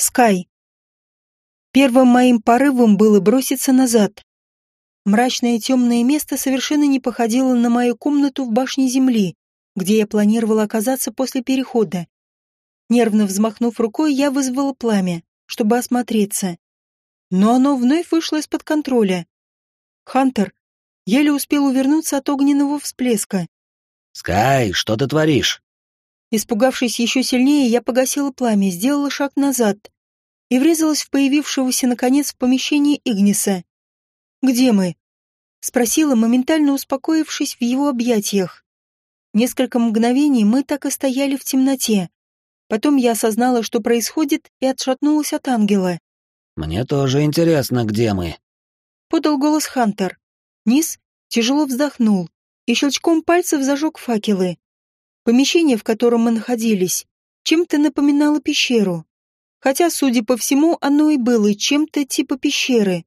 Скай. Первым моим порывом было броситься назад. Мрачное темное место совершенно не походило на мою комнату в башне земли, где я планировала оказаться после перехода. Нервно взмахнув рукой, я вызвала пламя, чтобы осмотреться. Но оно вновь вышло из-под контроля. Хантер еле успел увернуться от огненного всплеска. «Скай, что ты творишь?» Испугавшись еще сильнее, я погасила пламя, сделала шаг назад и врезалась в появившегося, наконец, в помещении Игниса. «Где мы?» — спросила, моментально успокоившись в его объятиях. Несколько мгновений мы так и стояли в темноте. Потом я осознала, что происходит, и отшатнулась от ангела. «Мне тоже интересно, где мы», — подал голос Хантер. Низ тяжело вздохнул и щелчком пальцев зажег факелы. Помещение, в котором мы находились, чем-то напоминало пещеру хотя, судя по всему, оно и было чем-то типа пещеры.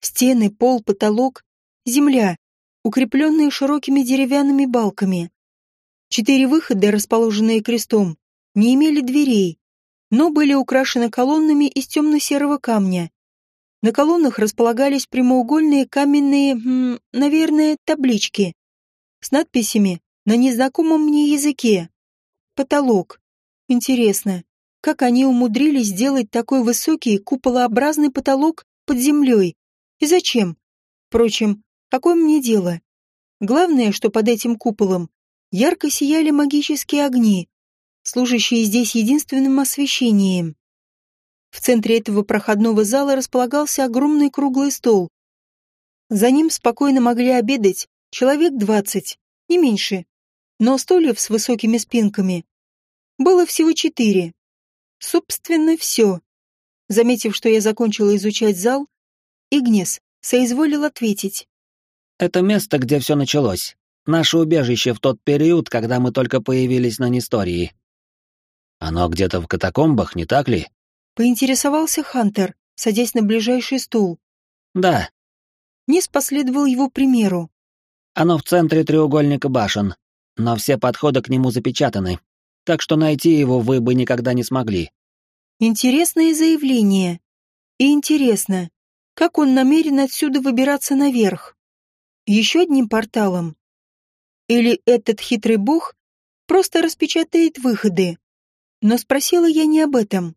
Стены, пол, потолок, земля, укрепленные широкими деревянными балками. Четыре выхода, расположенные крестом, не имели дверей, но были украшены колоннами из темно-серого камня. На колоннах располагались прямоугольные каменные, наверное, таблички с надписями на незнакомом мне языке. Потолок. Интересно, как они умудрились сделать такой высокий куполообразный потолок под землей? И зачем? Впрочем, какое мне дело? Главное, что под этим куполом ярко сияли магические огни, служащие здесь единственным освещением. В центре этого проходного зала располагался огромный круглый стол. За ним спокойно могли обедать человек двадцать, не меньше. Но стульев с высокими спинками было всего четыре. Собственно, все. Заметив, что я закончила изучать зал, Игнес соизволил ответить. «Это место, где все началось. Наше убежище в тот период, когда мы только появились на Нестории. Оно где-то в катакомбах, не так ли?» Поинтересовался Хантер, садясь на ближайший стул. «Да». Низ последовал его примеру. «Оно в центре треугольника башен, но все подходы к нему запечатаны так что найти его вы бы никогда не смогли. Интересное заявление. И интересно, как он намерен отсюда выбираться наверх? Еще одним порталом? Или этот хитрый бог просто распечатает выходы? Но спросила я не об этом.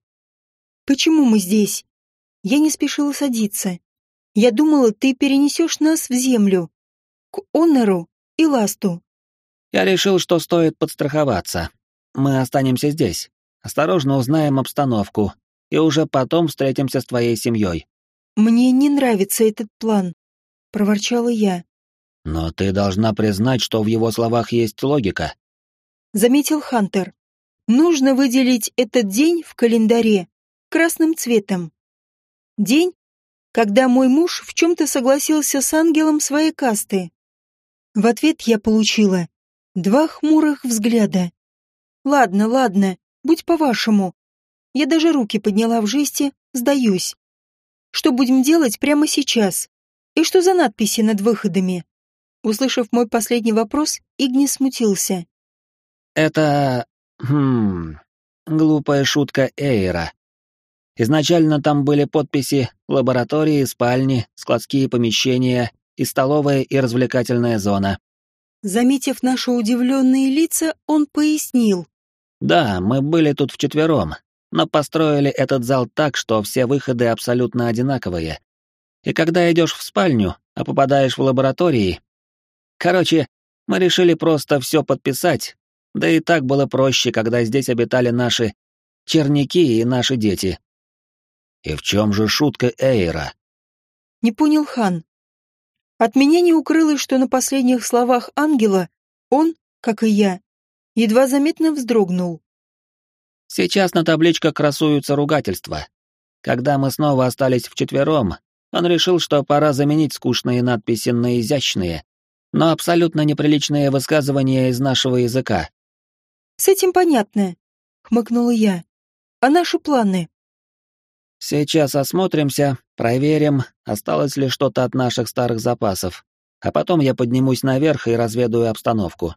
Почему мы здесь? Я не спешила садиться. Я думала, ты перенесешь нас в землю. К Онору и Ласту. Я решил, что стоит подстраховаться. Мы останемся здесь, осторожно узнаем обстановку и уже потом встретимся с твоей семьей. Мне не нравится этот план, проворчала я. Но ты должна признать, что в его словах есть логика. Заметил Хантер. Нужно выделить этот день в календаре красным цветом. День, когда мой муж в чем-то согласился с ангелом своей касты. В ответ я получила два хмурых взгляда. Ладно, ладно, будь по-вашему. Я даже руки подняла в жесте, сдаюсь. Что будем делать прямо сейчас? И что за надписи над выходами? Услышав мой последний вопрос, Игни смутился. Это... Хм... Глупая шутка Эйра. Изначально там были подписи «Лаборатории», «Спальни», «Складские помещения» и «Столовая и развлекательная зона». Заметив наши удивленные лица, он пояснил. Да, мы были тут вчетвером, но построили этот зал так, что все выходы абсолютно одинаковые. И когда идешь в спальню, а попадаешь в лаборатории... Короче, мы решили просто все подписать, да и так было проще, когда здесь обитали наши черники и наши дети. И в чем же шутка Эйра? Не понял хан. От меня не укрылось, что на последних словах ангела он, как и я, едва заметно вздрогнул. Сейчас на табличках красуются ругательства. Когда мы снова остались вчетвером, он решил, что пора заменить скучные надписи на изящные, но абсолютно неприличные высказывания из нашего языка. «С этим понятно», — хмыкнула я. «А наши планы?» «Сейчас осмотримся, проверим, осталось ли что-то от наших старых запасов, а потом я поднимусь наверх и разведаю обстановку».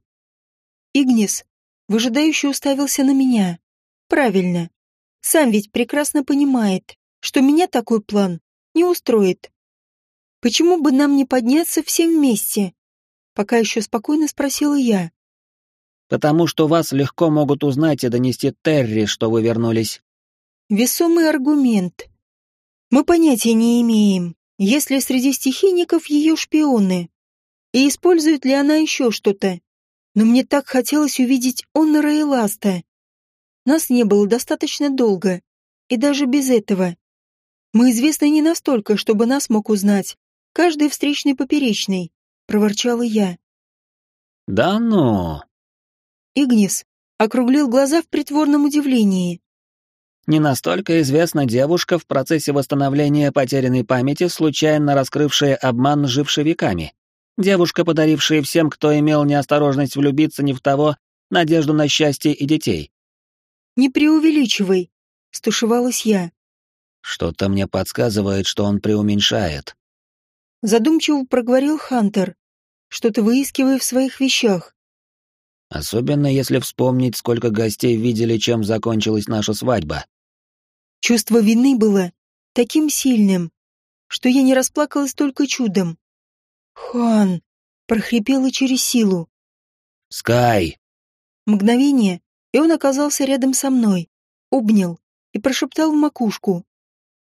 Игнис выжидающе уставился на меня. Правильно. Сам ведь прекрасно понимает, что меня такой план не устроит. Почему бы нам не подняться всем вместе? Пока еще спокойно спросила я. Потому что вас легко могут узнать и донести Терри, что вы вернулись. Весомый аргумент. Мы понятия не имеем, есть ли среди стихийников ее шпионы. И использует ли она еще что-то. Но мне так хотелось увидеть Оннера и Ласта. Нас не было достаточно долго, и даже без этого. Мы известны не настолько, чтобы нас мог узнать каждый встречный поперечный, проворчала я. Да ну. Игнис округлил глаза в притворном удивлении. Не настолько известна девушка в процессе восстановления потерянной памяти, случайно раскрывшая обман жившей веками. Девушка, подарившая всем, кто имел неосторожность влюбиться не в того, надежду на счастье и детей. «Не преувеличивай», — стушевалась я. «Что-то мне подсказывает, что он преуменьшает», Задумчиво проговорил Хантер, что-то выискивая в своих вещах. Особенно если вспомнить, сколько гостей видели, чем закончилась наша свадьба. Чувство вины было таким сильным, что я не расплакалась только чудом. «Хан!» — прохрипела через силу. «Скай!» Мгновение, и он оказался рядом со мной, обнял и прошептал в макушку.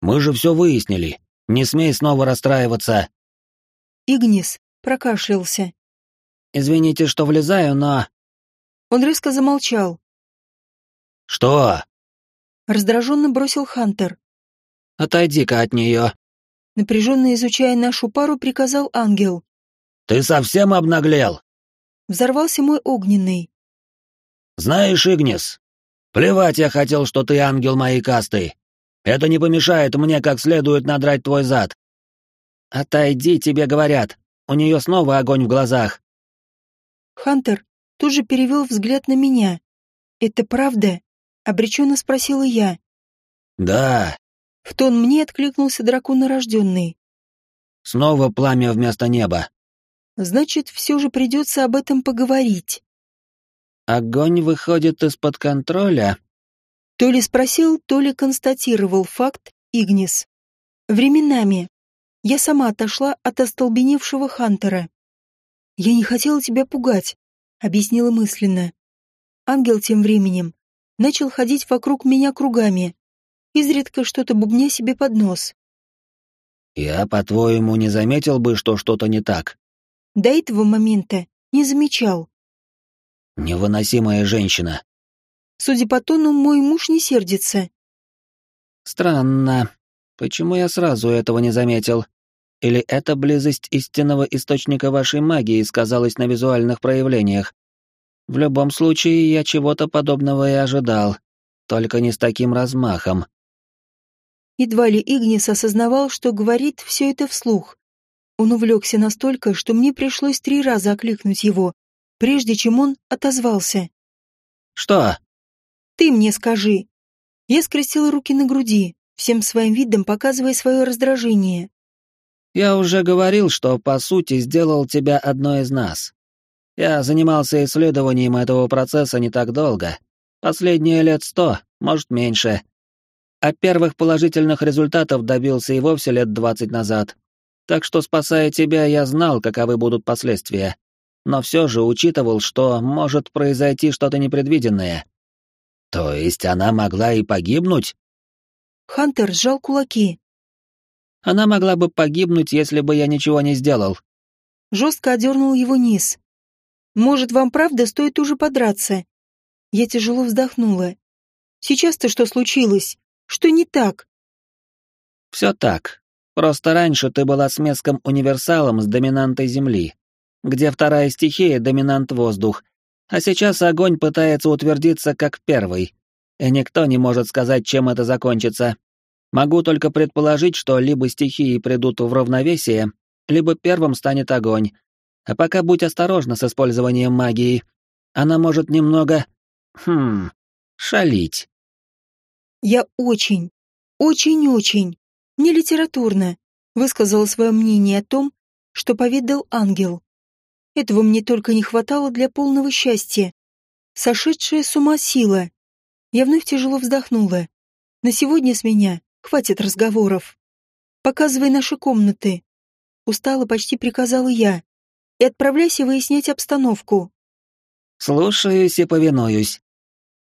«Мы же все выяснили. Не смей снова расстраиваться. Игнис прокашлялся. «Извините, что влезаю, но...» Он резко замолчал. «Что?» Раздраженно бросил Хантер. «Отойди-ка от нее». Напряженно изучая нашу пару, приказал ангел. «Ты совсем обнаглел?» Взорвался мой огненный. «Знаешь, Игнис, плевать я хотел, что ты ангел моей касты. Это не помешает мне как следует надрать твой зад. «Отойди, тебе говорят. У нее снова огонь в глазах». Хантер тут же перевел взгляд на меня. «Это правда?» — обреченно спросила я. «Да». В тон мне откликнулся драконорожденный. «Снова пламя вместо неба». «Значит, все же придется об этом поговорить». «Огонь выходит из-под контроля?» То ли спросил, то ли констатировал факт Игнис. «Временами», я сама отошла от остолбеневшего Хантера. «Я не хотела тебя пугать», — объяснила мысленно. Ангел тем временем начал ходить вокруг меня кругами, изредка что-то бубня себе под нос. «Я, по-твоему, не заметил бы, что что-то не так?» До этого момента не замечал. «Невыносимая женщина». Судя по тону, мой муж не сердится. «Странно. Почему я сразу этого не заметил?» Или эта близость истинного источника вашей магии сказалась на визуальных проявлениях? В любом случае, я чего-то подобного и ожидал, только не с таким размахом. Едва ли Игнис осознавал, что говорит все это вслух. Он увлекся настолько, что мне пришлось три раза окликнуть его, прежде чем он отозвался. «Что?» «Ты мне скажи». Я скрестила руки на груди, всем своим видом показывая свое раздражение. Я уже говорил, что, по сути, сделал тебя одной из нас. Я занимался исследованием этого процесса не так долго. Последние лет сто, может, меньше. А первых положительных результатов добился и вовсе лет двадцать назад. Так что, спасая тебя, я знал, каковы будут последствия. Но все же учитывал, что может произойти что-то непредвиденное. То есть она могла и погибнуть? Хантер сжал кулаки, она могла бы погибнуть, если бы я ничего не сделал. Жестко одернул его низ. Может, вам правда стоит уже подраться? Я тяжело вздохнула. Сейчас-то что случилось? Что не так? Все так. Просто раньше ты была смеском универсалом с доминантой Земли, где вторая стихия — доминант воздух, а сейчас огонь пытается утвердиться как первый, и никто не может сказать, чем это закончится. Могу только предположить, что либо стихии придут в равновесие, либо первым станет огонь. А пока будь осторожна с использованием магии. Она может немного... Хм... шалить. Я очень, очень-очень, не литературно, высказала свое мнение о том, что поведал ангел. Этого мне только не хватало для полного счастья. Сошедшая с ума сила. Я вновь тяжело вздохнула. На сегодня с меня хватит разговоров. Показывай наши комнаты. Устало почти приказала я. И отправляйся выяснять обстановку. Слушаюсь и повинуюсь.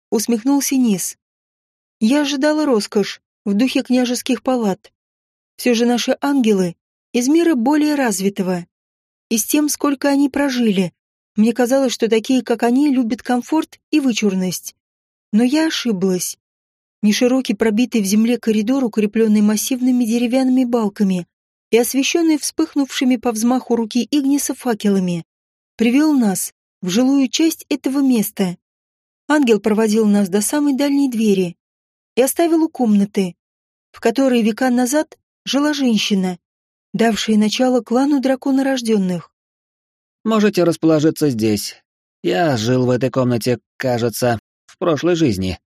Усмехнулся Низ. Я ожидала роскошь в духе княжеских палат. Все же наши ангелы из мира более развитого. И с тем, сколько они прожили, мне казалось, что такие, как они, любят комфорт и вычурность. Но я ошиблась. Неширокий пробитый в земле коридор, укрепленный массивными деревянными балками и освещенный вспыхнувшими по взмаху руки Игниса факелами, привел нас в жилую часть этого места. Ангел проводил нас до самой дальней двери и оставил у комнаты, в которой века назад жила женщина, давшая начало клану драконорожденных. «Можете расположиться здесь. Я жил в этой комнате, кажется, в прошлой жизни,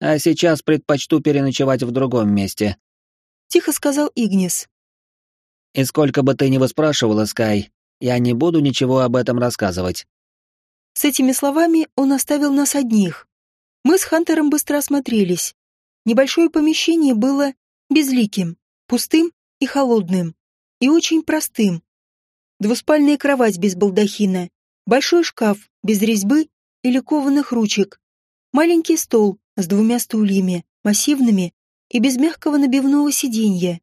а сейчас предпочту переночевать в другом месте», — тихо сказал Игнис. «И сколько бы ты ни выспрашивала, Скай, я не буду ничего об этом рассказывать. С этими словами он оставил нас одних. Мы с Хантером быстро осмотрелись. Небольшое помещение было безликим, пустым и холодным, и очень простым. Двуспальная кровать без балдахина, большой шкаф без резьбы или кованых ручек, маленький стол с двумя стульями, массивными и без мягкого набивного сиденья.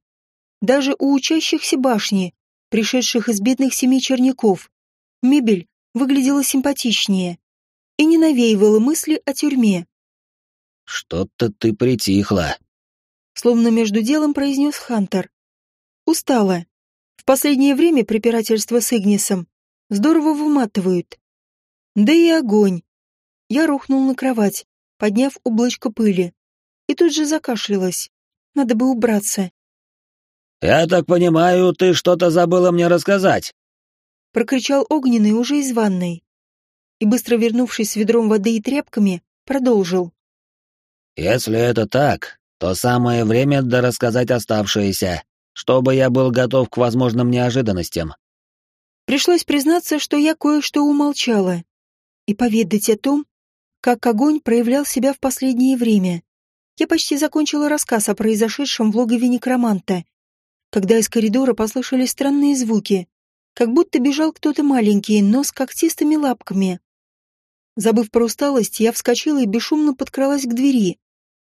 Даже у учащихся башни, пришедших из бедных семей черняков, мебель выглядела симпатичнее и не навеивала мысли о тюрьме. «Что-то ты притихла», — словно между делом произнес Хантер. «Устала. В последнее время препирательства с Игнисом здорово выматывают. Да и огонь». Я рухнул на кровать, подняв облачко пыли, и тут же закашлялась. Надо бы убраться. «Я так понимаю, ты что-то забыла мне рассказать?» прокричал огненный уже из ванной. И быстро вернувшись с ведром воды и тряпками, продолжил. «Если это так, то самое время да рассказать оставшееся, чтобы я был готов к возможным неожиданностям». Пришлось признаться, что я кое-что умолчала, и поведать о том, как огонь проявлял себя в последнее время. Я почти закончила рассказ о произошедшем в логове некроманта, когда из коридора послышались странные звуки, как будто бежал кто-то маленький, но с когтистыми лапками. Забыв про усталость, я вскочила и бесшумно подкралась к двери.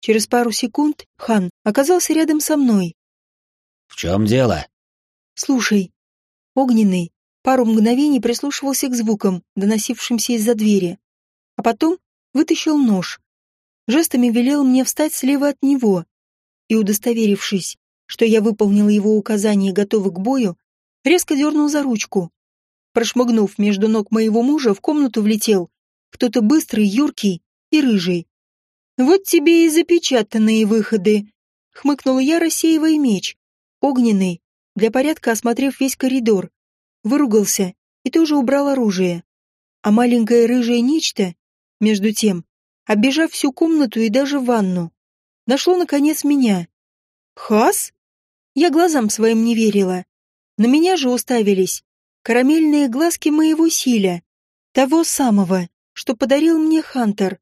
Через пару секунд Хан оказался рядом со мной. «В чем дело?» «Слушай». Огненный пару мгновений прислушивался к звукам, доносившимся из-за двери. А потом вытащил нож. Жестами велел мне встать слева от него. И, удостоверившись, что я выполнила его указание и готова к бою, резко дернул за ручку. Прошмыгнув между ног моего мужа, в комнату влетел кто-то быстрый, юркий и рыжий. «Вот тебе и запечатанные выходы», — хмыкнул я, рассеивая меч. Огненный, для порядка осмотрев весь коридор, выругался и тоже убрал оружие. А маленькое рыжее нечто, между тем, оббежав всю комнату и даже ванну, нашло, наконец, меня. «Хас?» Я глазам своим не верила. На меня же уставились карамельные глазки моего силя, того самого, что подарил мне Хантер.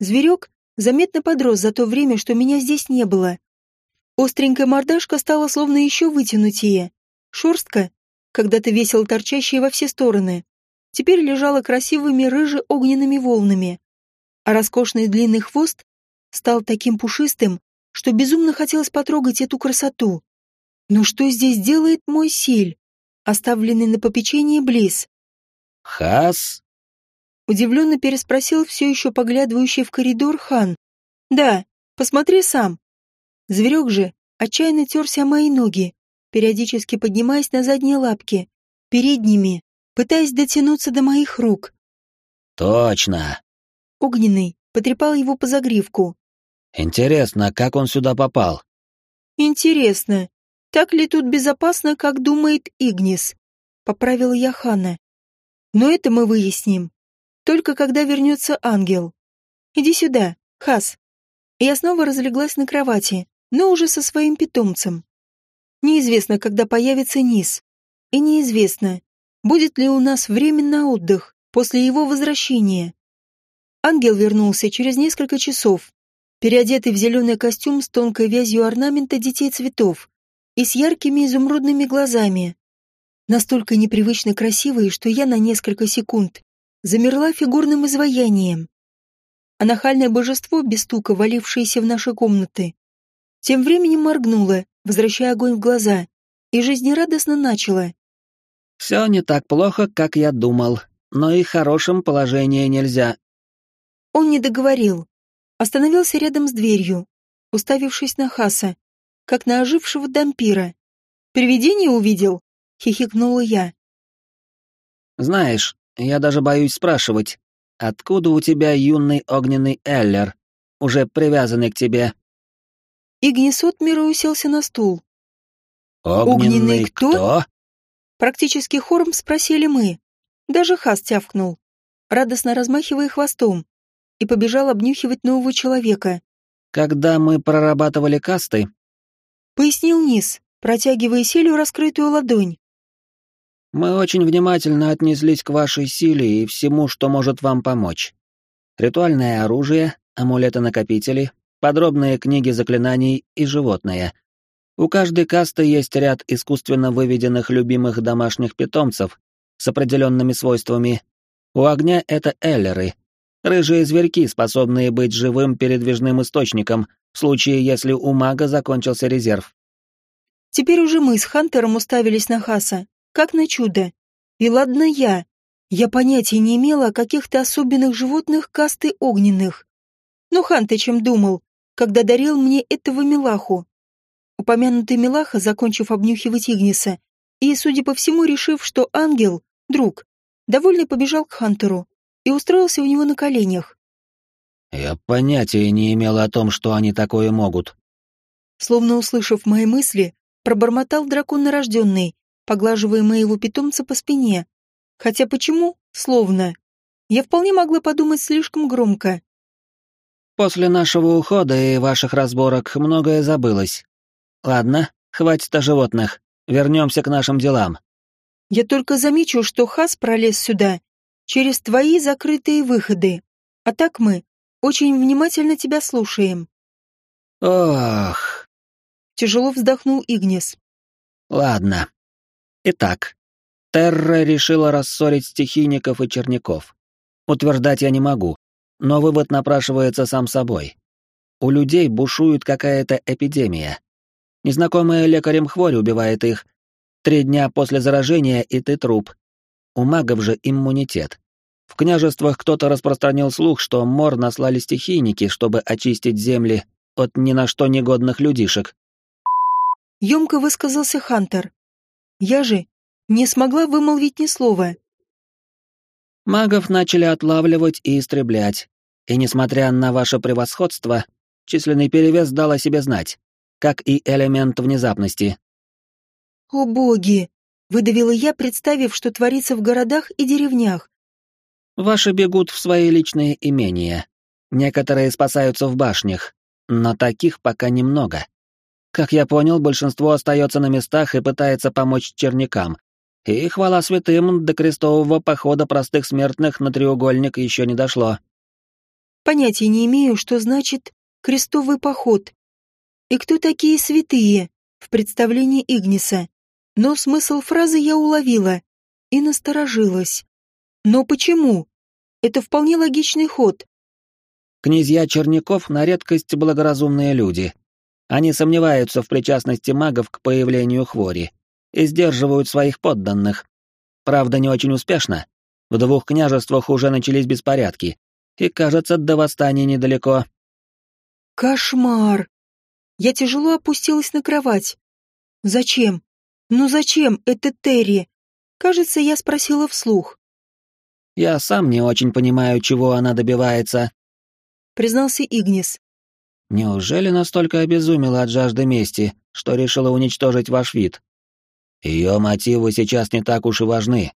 Зверек заметно подрос за то время, что меня здесь не было. Остренькая мордашка стала словно еще вытянутее. Шерстка, когда-то весело торчащая во все стороны, теперь лежала красивыми рыже-огненными волнами. А роскошный длинный хвост стал таким пушистым, что безумно хотелось потрогать эту красоту. Но что здесь делает мой силь, оставленный на попечение Близ? Хас? Удивленно переспросил все еще поглядывающий в коридор хан. Да, посмотри сам. Зверек же отчаянно терся о мои ноги, периодически поднимаясь на задние лапки, передними, пытаясь дотянуться до моих рук. Точно. Огненный потрепал его по загривку. Интересно, как он сюда попал? Интересно, так ли тут безопасно, как думает Игнис? Поправила я Хана. Но это мы выясним. Только когда вернется ангел. Иди сюда, Хас. Я снова разлеглась на кровати, но уже со своим питомцем. Неизвестно, когда появится Низ. И неизвестно, будет ли у нас время на отдых после его возвращения. Ангел вернулся через несколько часов. переодетый в зеленый костюм с тонкой вязью орнамента детей цветов и с яркими изумрудными глазами. Настолько непривычно красивые, что я на несколько секунд замерла фигурным изваянием. А нахальное божество, без стука валившееся в наши комнаты, тем временем моргнуло, возвращая огонь в глаза, и жизнерадостно начало. «Все не так плохо, как я думал, но и хорошим положение нельзя». Он не договорил. Остановился рядом с дверью, уставившись на Хаса, как на ожившего дампира. «Привидение увидел?» — хихикнула я. «Знаешь, я даже боюсь спрашивать, откуда у тебя юный огненный Эллер, уже привязанный к тебе?» Игнис Отмира уселся на стул. «Огненный, Огненный кто? кто?» Практически хором спросили мы. Даже Хас тявкнул, радостно размахивая хвостом, и побежал обнюхивать нового человека. «Когда мы прорабатывали касты...» Пояснил Низ, протягивая Селю раскрытую ладонь. Мы очень внимательно отнеслись к вашей силе и всему, что может вам помочь. Ритуальное оружие, амулеты-накопители, подробные книги заклинаний и животные. У каждой касты есть ряд искусственно выведенных любимых домашних питомцев с определенными свойствами. У огня это эллеры, рыжие зверьки, способные быть живым передвижным источником в случае, если у мага закончился резерв. Теперь уже мы с Хантером уставились на Хаса, как на чудо. И ладно я. Я понятия не имела о каких-то особенных животных касты огненных. Но хан ты чем думал, когда дарил мне этого милаху? Упомянутый милаха, закончив обнюхивать Игниса, и, судя по всему, решив, что ангел — друг, довольно побежал к Хантеру и устроился у него на коленях. «Я понятия не имела о том, что они такое могут». Словно услышав мои мысли, пробормотал дракон нарожденный, поглаживая моего питомца по спине. Хотя почему? Словно. Я вполне могла подумать слишком громко. После нашего ухода и ваших разборок многое забылось. Ладно, хватит о животных. Вернемся к нашим делам. Я только замечу, что Хас пролез сюда через твои закрытые выходы. А так мы очень внимательно тебя слушаем. Ох. Тяжело вздохнул Игнес. Ладно, Итак, Терра решила рассорить стихийников и черняков. Утверждать я не могу, но вывод напрашивается сам собой. У людей бушует какая-то эпидемия. Незнакомая лекарем хворь убивает их. Три дня после заражения, и ты труп. У магов же иммунитет. В княжествах кто-то распространил слух, что мор наслали стихийники, чтобы очистить земли от ни на что негодных людишек. Ёмко высказался Хантер. Я же не смогла вымолвить ни слова. Магов начали отлавливать и истреблять, и, несмотря на ваше превосходство, численный перевес дал о себе знать, как и элемент внезапности. «О боги!» — выдавила я, представив, что творится в городах и деревнях. «Ваши бегут в свои личные имения. Некоторые спасаются в башнях, но таких пока немного. Как я понял, большинство остается на местах и пытается помочь черникам. И, хвала святым, до крестового похода простых смертных на треугольник еще не дошло. Понятия не имею, что значит «крестовый поход». И кто такие святые в представлении Игниса. Но смысл фразы я уловила и насторожилась. Но почему? Это вполне логичный ход. Князья Черняков на редкость благоразумные люди, они сомневаются в причастности магов к появлению хвори и сдерживают своих подданных. Правда, не очень успешно. В двух княжествах уже начались беспорядки, и, кажется, до восстания недалеко. Кошмар! Я тяжело опустилась на кровать. Зачем? Ну зачем это Терри? Кажется, я спросила вслух. Я сам не очень понимаю, чего она добивается, признался Игнис. Неужели настолько обезумела от жажды мести, что решила уничтожить ваш вид? Ее мотивы сейчас не так уж и важны.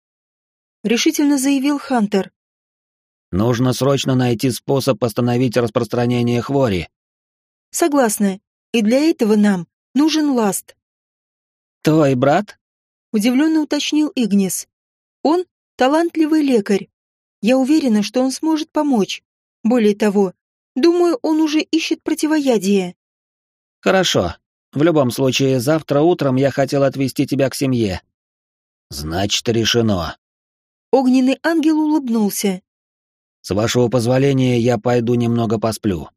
Решительно заявил Хантер. Нужно срочно найти способ остановить распространение хвори. Согласна. И для этого нам нужен Ласт. Твой брат? Удивленно уточнил Игнис. Он талантливый лекарь. Я уверена, что он сможет помочь. Более того, Думаю, он уже ищет противоядие. Хорошо. В любом случае, завтра утром я хотел отвезти тебя к семье. Значит, решено. Огненный ангел улыбнулся. С вашего позволения, я пойду немного посплю.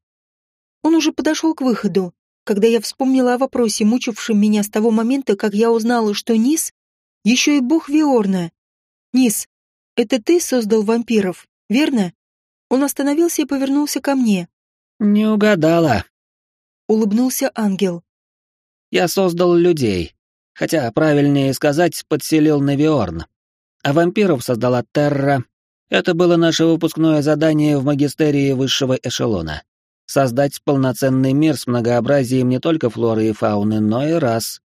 Он уже подошел к выходу, когда я вспомнила о вопросе, мучившем меня с того момента, как я узнала, что Низ — еще и бог Виорна. Низ, это ты создал вампиров, верно? Он остановился и повернулся ко мне. Не угадала. Улыбнулся ангел. Я создал людей, хотя правильнее сказать, подселил на Виорн. А вампиров создала Терра, это было наше выпускное задание в магистерии высшего эшелона. Создать полноценный мир с многообразием не только флоры и фауны, но и рас.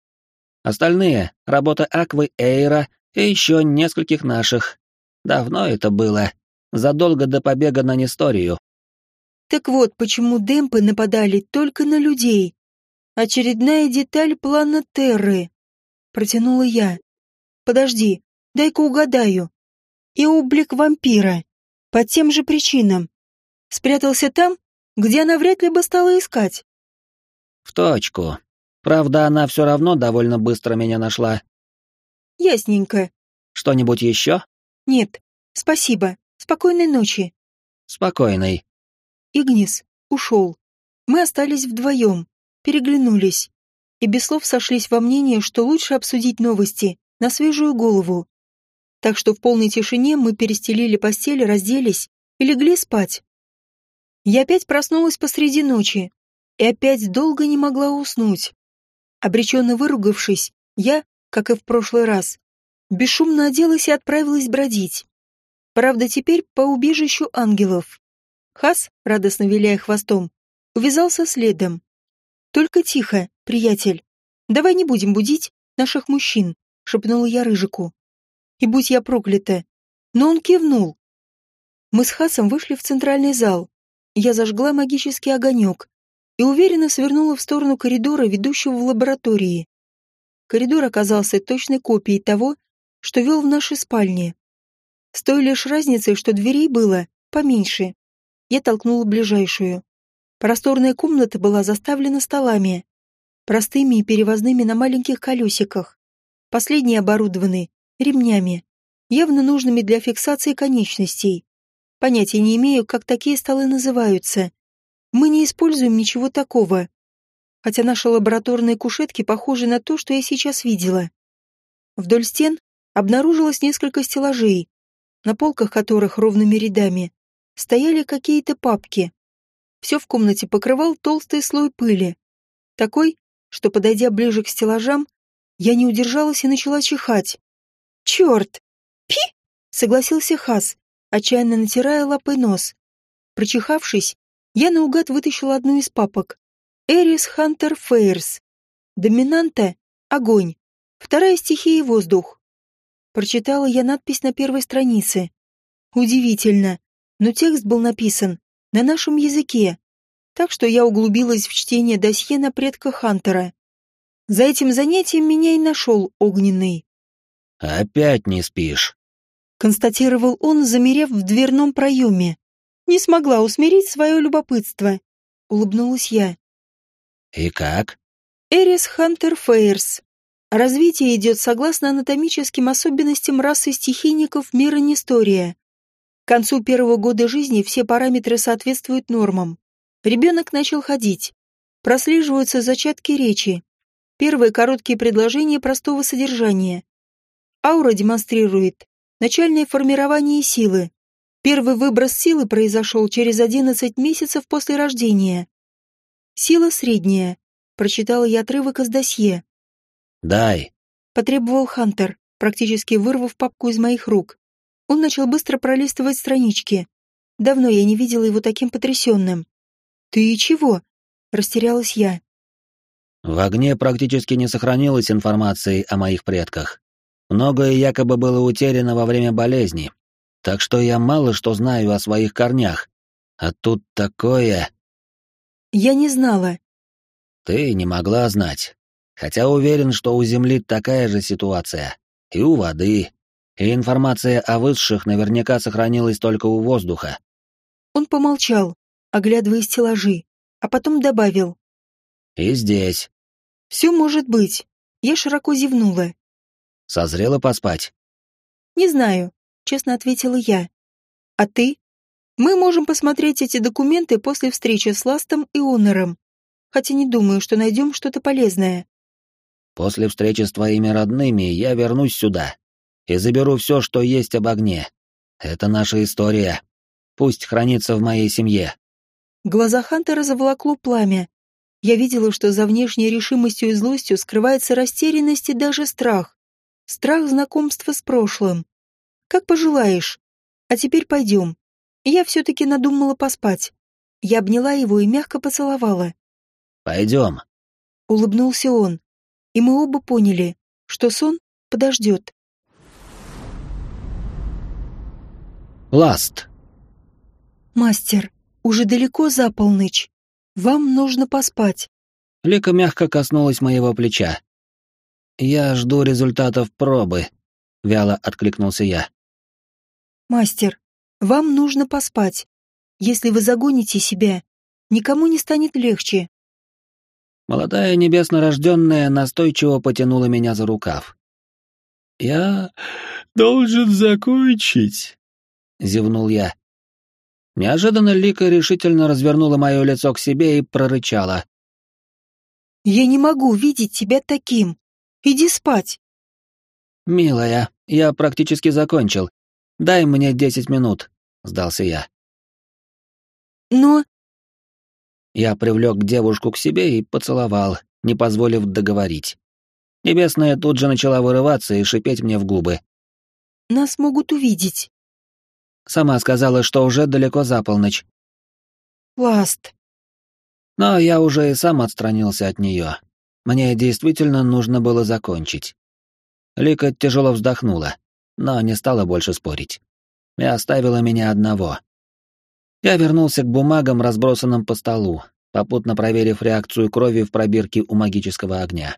Остальные — работа Аквы, Эйра и еще нескольких наших. Давно это было, задолго до побега на Несторию. Так вот, почему демпы нападали только на людей. Очередная деталь плана Терры. Протянула я. Подожди, дай-ка угадаю и облик вампира. По тем же причинам. Спрятался там, где она вряд ли бы стала искать. В точку. Правда, она все равно довольно быстро меня нашла. Ясненько. Что-нибудь еще? Нет. Спасибо. Спокойной ночи. Спокойной. Игнис ушел. Мы остались вдвоем, переглянулись и без слов сошлись во мнении, что лучше обсудить новости на свежую голову так что в полной тишине мы перестелили постели, разделись и легли спать. Я опять проснулась посреди ночи и опять долго не могла уснуть. Обреченно выругавшись, я, как и в прошлый раз, бесшумно оделась и отправилась бродить. Правда, теперь по убежищу ангелов. Хас, радостно виляя хвостом, увязался следом. «Только тихо, приятель. Давай не будем будить наших мужчин», — шепнула я Рыжику и будь я проклята. Но он кивнул. Мы с Хасом вышли в центральный зал. Я зажгла магический огонек и уверенно свернула в сторону коридора, ведущего в лаборатории. Коридор оказался точной копией того, что вел в нашей спальне. С той лишь разницей, что дверей было поменьше. Я толкнула ближайшую. Просторная комната была заставлена столами, простыми и перевозными на маленьких колесиках. Последние оборудованы ремнями, явно нужными для фиксации конечностей. Понятия не имею, как такие столы называются. Мы не используем ничего такого. Хотя наши лабораторные кушетки похожи на то, что я сейчас видела. Вдоль стен обнаружилось несколько стеллажей, на полках которых ровными рядами стояли какие-то папки. Все в комнате покрывал толстый слой пыли. Такой, что, подойдя ближе к стеллажам, я не удержалась и начала чихать. «Черт! Пи!» — согласился Хас, отчаянно натирая лапой нос. Прочихавшись, я наугад вытащила одну из папок. «Эрис Хантер Фейерс». Доминанта — огонь. Вторая стихия — воздух. Прочитала я надпись на первой странице. Удивительно, но текст был написан на нашем языке, так что я углубилась в чтение досье на предка Хантера. За этим занятием меня и нашел огненный. «Опять не спишь», — констатировал он, замерев в дверном проеме. Не смогла усмирить свое любопытство. Улыбнулась я. «И как?» Эрис Хантер Фейерс. Развитие идет согласно анатомическим особенностям расы стихийников мира Нестория. К концу первого года жизни все параметры соответствуют нормам. Ребенок начал ходить. Прослеживаются зачатки речи. Первые короткие предложения простого содержания. Аура демонстрирует начальное формирование силы. Первый выброс силы произошел через 11 месяцев после рождения. Сила средняя. Прочитала я отрывок из досье. «Дай», — потребовал Хантер, практически вырвав папку из моих рук. Он начал быстро пролистывать странички. Давно я не видела его таким потрясенным. «Ты чего?» — растерялась я. В огне практически не сохранилось информации о моих предках. Многое якобы было утеряно во время болезни, так что я мало что знаю о своих корнях. А тут такое... Я не знала. Ты не могла знать. Хотя уверен, что у Земли такая же ситуация. И у воды. И информация о высших наверняка сохранилась только у воздуха. Он помолчал, оглядывая стеллажи, а потом добавил. «И здесь». «Все может быть». Я широко зевнула. «Созрела поспать?» «Не знаю», — честно ответила я. «А ты?» «Мы можем посмотреть эти документы после встречи с Ластом и Онором, хотя не думаю, что найдем что-то полезное». «После встречи с твоими родными я вернусь сюда и заберу все, что есть об огне. Это наша история. Пусть хранится в моей семье». Глаза Хантера заволокло пламя. Я видела, что за внешней решимостью и злостью скрывается растерянность и даже страх. Страх знакомства с прошлым. Как пожелаешь. А теперь пойдем. Я все-таки надумала поспать. Я обняла его и мягко поцеловала. «Пойдем», — улыбнулся он. И мы оба поняли, что сон подождет. Ласт. Мастер, уже далеко за полночь. Вам нужно поспать. Лика мягко коснулась моего плеча. Я жду результатов пробы, вяло откликнулся я. Мастер, вам нужно поспать. Если вы загоните себя, никому не станет легче. Молодая небесно-рожденная настойчиво потянула меня за рукав. «Я должен закончить», — зевнул я. Неожиданно Лика решительно развернула мое лицо к себе и прорычала. «Я не могу видеть тебя таким. Иди спать». «Милая, я практически закончил. Дай мне десять минут», — сдался я. «Но...» Я привлек девушку к себе и поцеловал, не позволив договорить. Небесная тут же начала вырываться и шипеть мне в губы. «Нас могут увидеть». Сама сказала, что уже далеко за полночь. Ласт. Но я уже и сам отстранился от нее. Мне действительно нужно было закончить. Лика тяжело вздохнула, но не стала больше спорить. И оставила меня одного. Я вернулся к бумагам, разбросанным по столу, попутно проверив реакцию крови в пробирке у магического огня.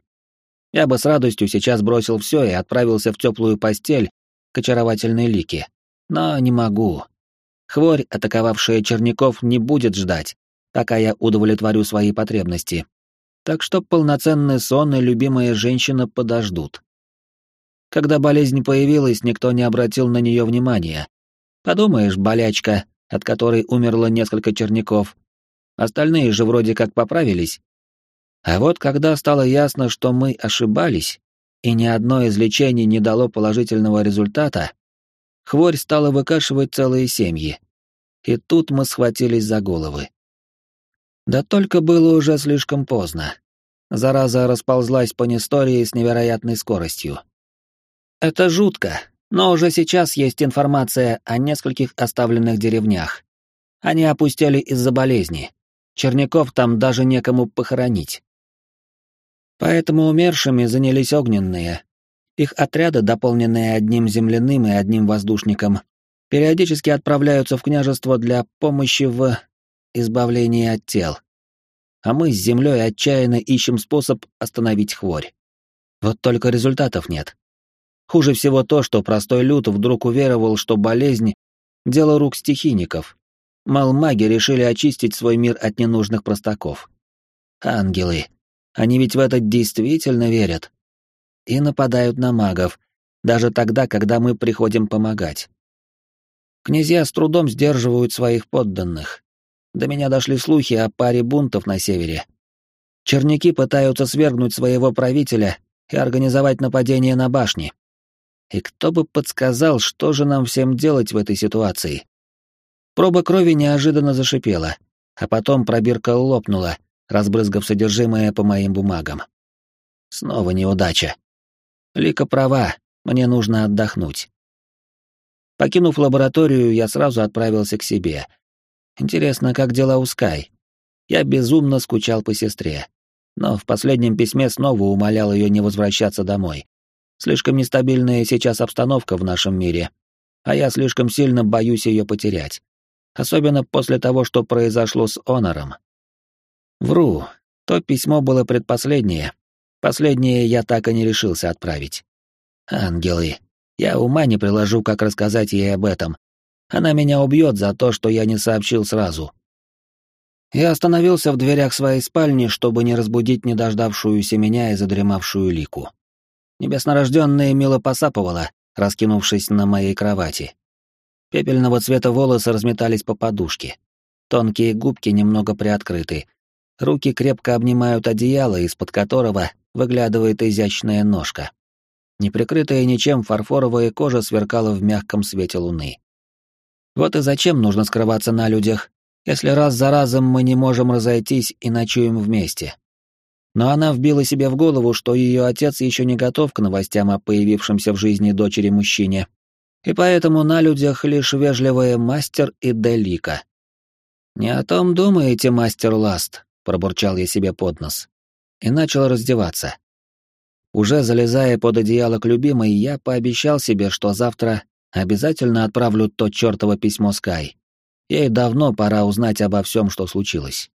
Я бы с радостью сейчас бросил все и отправился в теплую постель к очаровательной Лике. Но не могу. Хворь, атаковавшая черняков, не будет ждать, пока я удовлетворю свои потребности. Так что полноценный сон и любимая женщина подождут. Когда болезнь появилась, никто не обратил на нее внимания. Подумаешь, болячка, от которой умерло несколько черняков. Остальные же вроде как поправились. А вот когда стало ясно, что мы ошибались, и ни одно из лечений не дало положительного результата, хворь стала выкашивать целые семьи. И тут мы схватились за головы. Да только было уже слишком поздно. Зараза расползлась по Нестории с невероятной скоростью. Это жутко, но уже сейчас есть информация о нескольких оставленных деревнях. Они опустили из-за болезни. Черняков там даже некому похоронить. Поэтому умершими занялись огненные, их отряды, дополненные одним земляным и одним воздушником, периодически отправляются в княжество для помощи в избавлении от тел. А мы с землей отчаянно ищем способ остановить хворь. Вот только результатов нет. Хуже всего то, что простой люд вдруг уверовал, что болезнь — дело рук стихийников. Мол, маги решили очистить свой мир от ненужных простаков. Ангелы. Они ведь в это действительно верят и нападают на магов, даже тогда, когда мы приходим помогать. Князья с трудом сдерживают своих подданных. До меня дошли слухи о паре бунтов на севере. Черняки пытаются свергнуть своего правителя и организовать нападение на башни. И кто бы подсказал, что же нам всем делать в этой ситуации? Проба крови неожиданно зашипела, а потом пробирка лопнула, разбрызгав содержимое по моим бумагам. Снова неудача. Лика права, мне нужно отдохнуть. Покинув лабораторию, я сразу отправился к себе. Интересно, как дела у Скай? Я безумно скучал по сестре. Но в последнем письме снова умолял ее не возвращаться домой. Слишком нестабильная сейчас обстановка в нашем мире, а я слишком сильно боюсь ее потерять. Особенно после того, что произошло с Онором. Вру, то письмо было предпоследнее, Последнее я так и не решился отправить. Ангелы. Я ума не приложу, как рассказать ей об этом. Она меня убьет за то, что я не сообщил сразу. Я остановился в дверях своей спальни, чтобы не разбудить недождавшуюся меня и задремавшую лику. Небеснорожденная мило посапывала, раскинувшись на моей кровати. Пепельного цвета волосы разметались по подушке. Тонкие губки немного приоткрыты. Руки крепко обнимают одеяло, из-под которого выглядывает изящная ножка. Неприкрытая ничем фарфоровая кожа сверкала в мягком свете луны. Вот и зачем нужно скрываться на людях, если раз за разом мы не можем разойтись и ночуем вместе. Но она вбила себе в голову, что ее отец еще не готов к новостям о появившемся в жизни дочери мужчине, и поэтому на людях лишь вежливая мастер и Делика. «Не о том думаете, мастер Ласт», — пробурчал я себе под нос. И начал раздеваться. Уже залезая под одеяло к любимой, я пообещал себе, что завтра обязательно отправлю то чертово письмо Скай. Ей давно пора узнать обо всем, что случилось.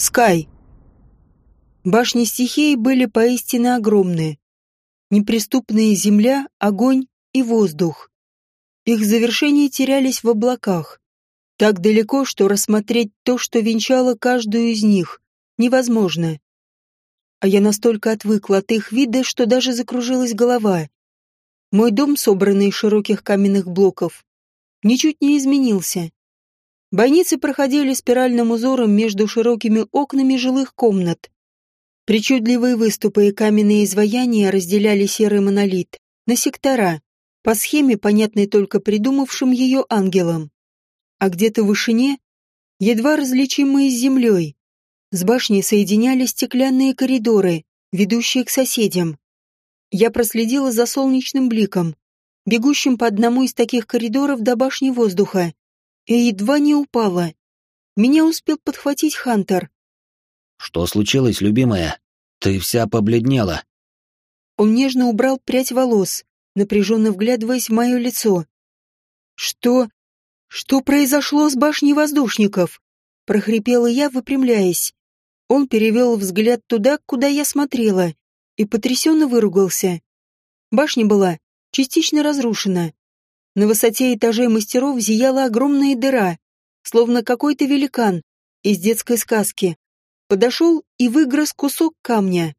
Скай. Башни стихии были поистине огромны. Неприступная земля, огонь и воздух. Их завершения терялись в облаках. Так далеко, что рассмотреть то, что венчало каждую из них, невозможно. А я настолько отвыкла от их вида, что даже закружилась голова. Мой дом, собранный из широких каменных блоков, ничуть не изменился. Бойницы проходили спиральным узором между широкими окнами жилых комнат. Причудливые выступы и каменные изваяния разделяли серый монолит на сектора, по схеме, понятной только придумавшим ее ангелам. А где-то в вышине, едва различимые с землей, с башней соединялись стеклянные коридоры, ведущие к соседям. Я проследила за солнечным бликом, бегущим по одному из таких коридоров до башни воздуха, и едва не упала. Меня успел подхватить Хантер. «Что случилось, любимая? Ты вся побледнела». Он нежно убрал прядь волос, напряженно вглядываясь в мое лицо. «Что? Что произошло с башней воздушников?» — прохрипела я, выпрямляясь. Он перевел взгляд туда, куда я смотрела, и потрясенно выругался. Башня была частично разрушена. На высоте этажей мастеров зияла огромная дыра, словно какой-то великан из детской сказки. Подошел и выгрыз кусок камня.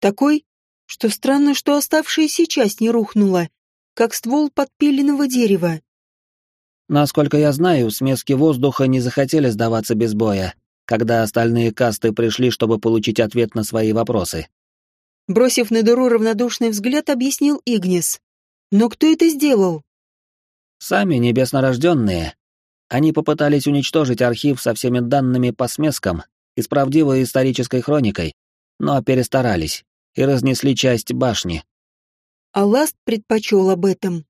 Такой, что странно, что оставшаяся часть не рухнула, как ствол подпиленного дерева. Насколько я знаю, смески воздуха не захотели сдаваться без боя, когда остальные касты пришли, чтобы получить ответ на свои вопросы. Бросив на дыру равнодушный взгляд, объяснил Игнис. «Но кто это сделал?» «Сами небеснорожденные. Они попытались уничтожить архив со всеми данными по смескам и с правдивой исторической хроникой, но перестарались и разнесли часть башни». А Ласт предпочел об этом.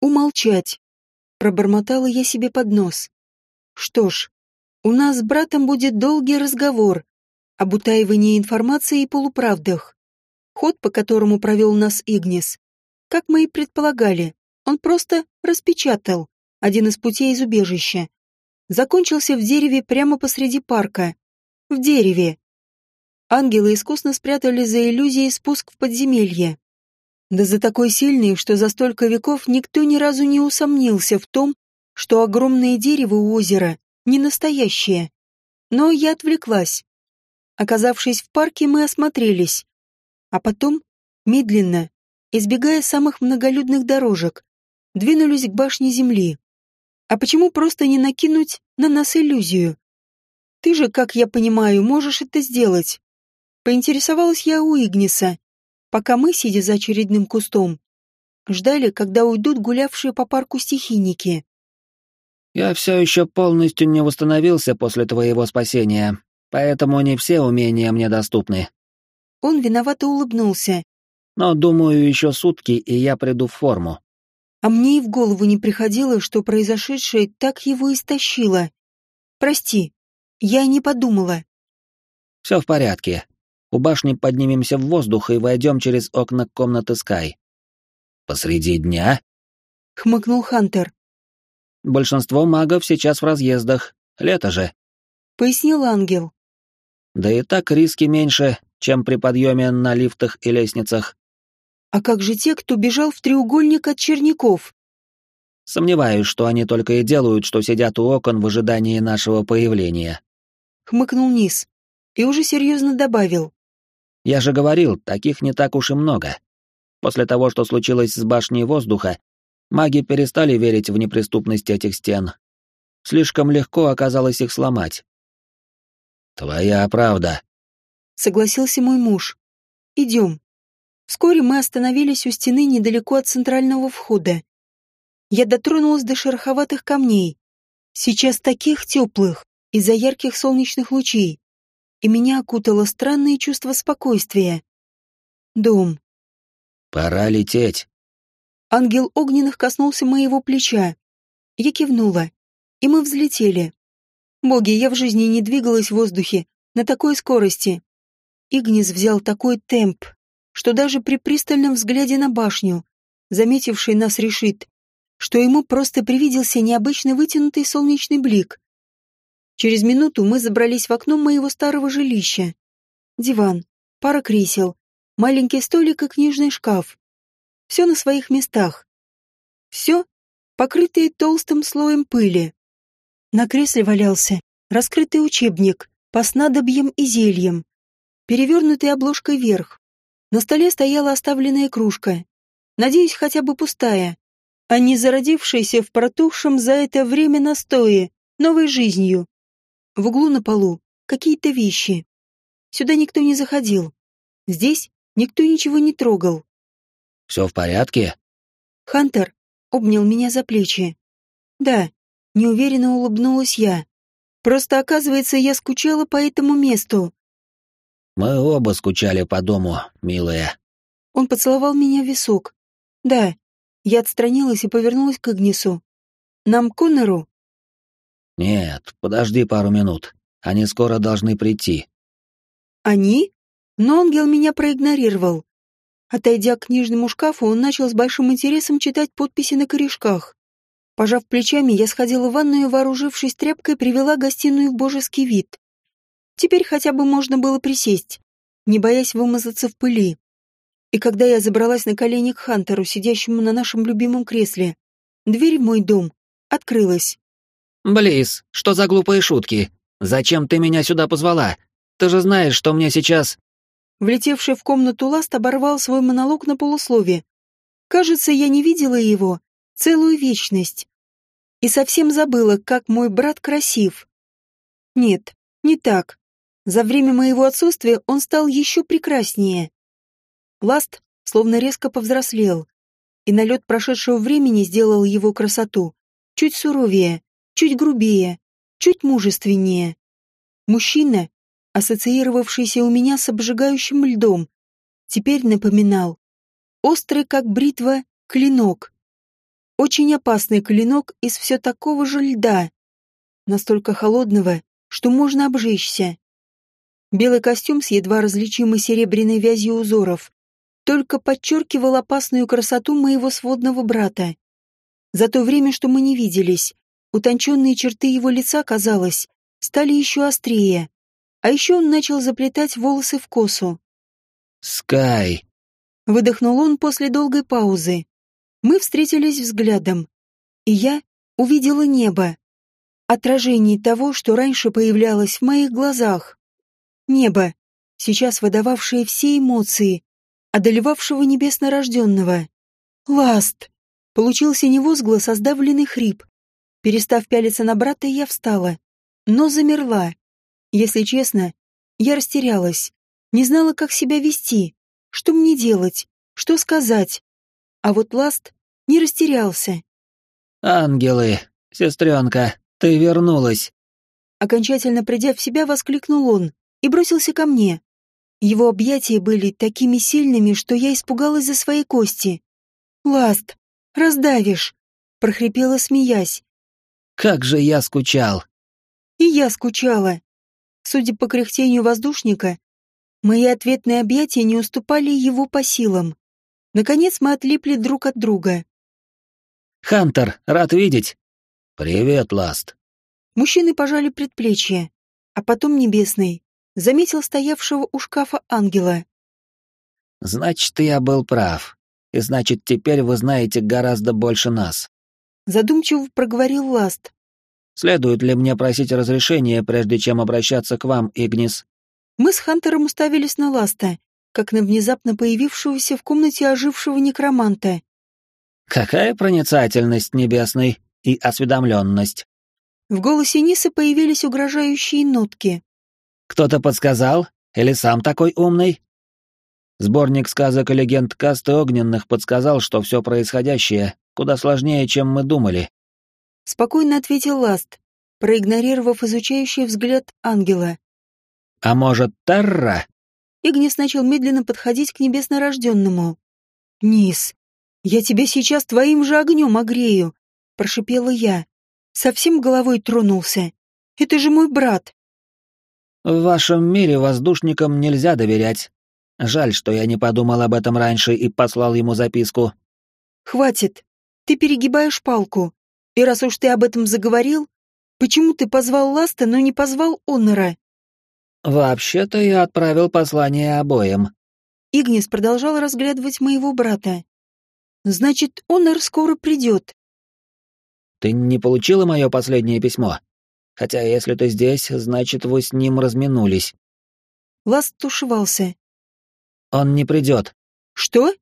Умолчать. Пробормотала я себе под нос. Что ж, у нас с братом будет долгий разговор об утаивании информации и полуправдах. Ход, по которому провел нас Игнис, как мы и предполагали, он просто распечатал один из путей из убежища. Закончился в дереве прямо посреди парка. В дереве. Ангелы искусно спрятали за иллюзией спуск в подземелье. Да за такой сильный, что за столько веков никто ни разу не усомнился в том, что огромное дерево у озера не настоящее. Но я отвлеклась. Оказавшись в парке, мы осмотрелись. А потом, медленно, избегая самых многолюдных дорожек, двинулись к башне земли. А почему просто не накинуть на нас иллюзию? Ты же, как я понимаю, можешь это сделать. Поинтересовалась я у Игниса, пока мы, сидя за очередным кустом, ждали, когда уйдут гулявшие по парку стихийники. «Я все еще полностью не восстановился после твоего спасения, поэтому не все умения мне доступны», он виновато улыбнулся. «Но, думаю, еще сутки, и я приду в форму». А мне и в голову не приходило, что произошедшее так его истощило. «Прости, я не подумала». «Все в порядке. У башни поднимемся в воздух и войдем через окна комнаты Скай». «Посреди дня?» — хмыкнул Хантер. «Большинство магов сейчас в разъездах. Лето же», — пояснил ангел. «Да и так риски меньше, чем при подъеме на лифтах и лестницах. А как же те, кто бежал в треугольник от черников? Сомневаюсь, что они только и делают, что сидят у окон в ожидании нашего появления. Хмыкнул Низ и уже серьезно добавил. Я же говорил, таких не так уж и много. После того, что случилось с башней воздуха, маги перестали верить в неприступность этих стен. Слишком легко оказалось их сломать. «Твоя правда», — согласился мой муж. «Идем». Вскоре мы остановились у стены недалеко от центрального входа. Я дотронулась до шероховатых камней, сейчас таких теплых, из-за ярких солнечных лучей, и меня окутало странное чувство спокойствия. Дом. «Пора лететь». Ангел огненных коснулся моего плеча. Я кивнула, и мы взлетели. Боги, я в жизни не двигалась в воздухе на такой скорости. Игнис взял такой темп, что даже при пристальном взгляде на башню, заметивший нас решит, что ему просто привиделся необычно вытянутый солнечный блик. Через минуту мы забрались в окно моего старого жилища. Диван, пара кресел, маленький столик и книжный шкаф. Все на своих местах. Все покрытое толстым слоем пыли. На кресле валялся раскрытый учебник по снадобьям и зельям, перевернутый обложкой вверх. На столе стояла оставленная кружка. Надеюсь, хотя бы пустая, а не зародившаяся в протухшем за это время настое, новой жизнью. В углу на полу какие-то вещи. Сюда никто не заходил. Здесь никто ничего не трогал. «Все в порядке?» Хантер обнял меня за плечи. «Да», — неуверенно улыбнулась я. «Просто, оказывается, я скучала по этому месту. Мы оба скучали по дому, милая. Он поцеловал меня в висок. Да. Я отстранилась и повернулась к Агнесу. Нам к Коннору? Нет, подожди пару минут. Они скоро должны прийти. Они? Но ангел меня проигнорировал. Отойдя к книжному шкафу, он начал с большим интересом читать подписи на корешках. Пожав плечами, я сходила в ванную, вооружившись тряпкой, привела гостиную в божеский вид. Теперь хотя бы можно было присесть, не боясь вымазаться в пыли. И когда я забралась на колени к Хантеру, сидящему на нашем любимом кресле, дверь в мой дом открылась. «Близ, что за глупые шутки? Зачем ты меня сюда позвала? Ты же знаешь, что мне сейчас...» Влетевший в комнату Ласт оборвал свой монолог на полуслове. Кажется, я не видела его целую вечность. И совсем забыла, как мой брат красив. Нет, не так. За время моего отсутствия он стал еще прекраснее. Ласт словно резко повзрослел, и налет прошедшего времени сделал его красоту чуть суровее, чуть грубее, чуть мужественнее. Мужчина, ассоциировавшийся у меня с обжигающим льдом, теперь напоминал острый, как бритва, клинок. Очень опасный клинок из все такого же льда, настолько холодного, что можно обжечься. Белый костюм с едва различимой серебряной вязью узоров только подчеркивал опасную красоту моего сводного брата. За то время, что мы не виделись, утонченные черты его лица, казалось, стали еще острее. А еще он начал заплетать волосы в косу. «Скай!» — выдохнул он после долгой паузы. Мы встретились взглядом, и я увидела небо. Отражение того, что раньше появлялось в моих глазах. Небо, сейчас выдававшее все эмоции, одолевавшего небеснорожденного. «Ласт!» Получился не возглас, а сдавленный хрип. Перестав пялиться на брата, я встала. Но замерла. Если честно, я растерялась. Не знала, как себя вести. Что мне делать? Что сказать? А вот Ласт не растерялся. «Ангелы, сестренка, ты вернулась!» Окончательно придя в себя, воскликнул он и бросился ко мне. Его объятия были такими сильными, что я испугалась за свои кости. «Ласт, раздавишь!» — прохрипела, смеясь. «Как же я скучал!» И я скучала. Судя по кряхтению воздушника, мои ответные объятия не уступали его по силам. Наконец мы отлипли друг от друга. «Хантер, рад видеть!» «Привет, Ласт!» Мужчины пожали предплечья, а потом Небесный заметил стоявшего у шкафа ангела. «Значит, я был прав. И значит, теперь вы знаете гораздо больше нас». Задумчиво проговорил Ласт. Следует ли мне просить разрешения, прежде чем обращаться к вам, Игнис? Мы с Хантером уставились на Ласта, как на внезапно появившегося в комнате ожившего некроманта. Какая проницательность небесной и осведомленность. В голосе Нисы появились угрожающие нотки. Кто-то подсказал? Или сам такой умный? Сборник сказок и легенд касты огненных подсказал, что все происходящее куда сложнее, чем мы думали. Спокойно ответил Ласт, проигнорировав изучающий взгляд ангела. А может, Терра? Игнис начал медленно подходить к небеснорожденному. «Низ, я тебя сейчас твоим же огнем огрею!» — прошипела я. Совсем головой тронулся. «Это же мой брат!» «В вашем мире воздушникам нельзя доверять. Жаль, что я не подумал об этом раньше и послал ему записку». «Хватит. Ты перегибаешь палку. И раз уж ты об этом заговорил, почему ты позвал Ласта, но не позвал Онора?» «Вообще-то я отправил послание обоим». Игнис продолжал разглядывать моего брата. «Значит, Онор скоро придет». «Ты не получила мое последнее письмо?» Хотя если ты здесь, значит, вы с ним разминулись. Ласт тушевался. Он не придет. Что?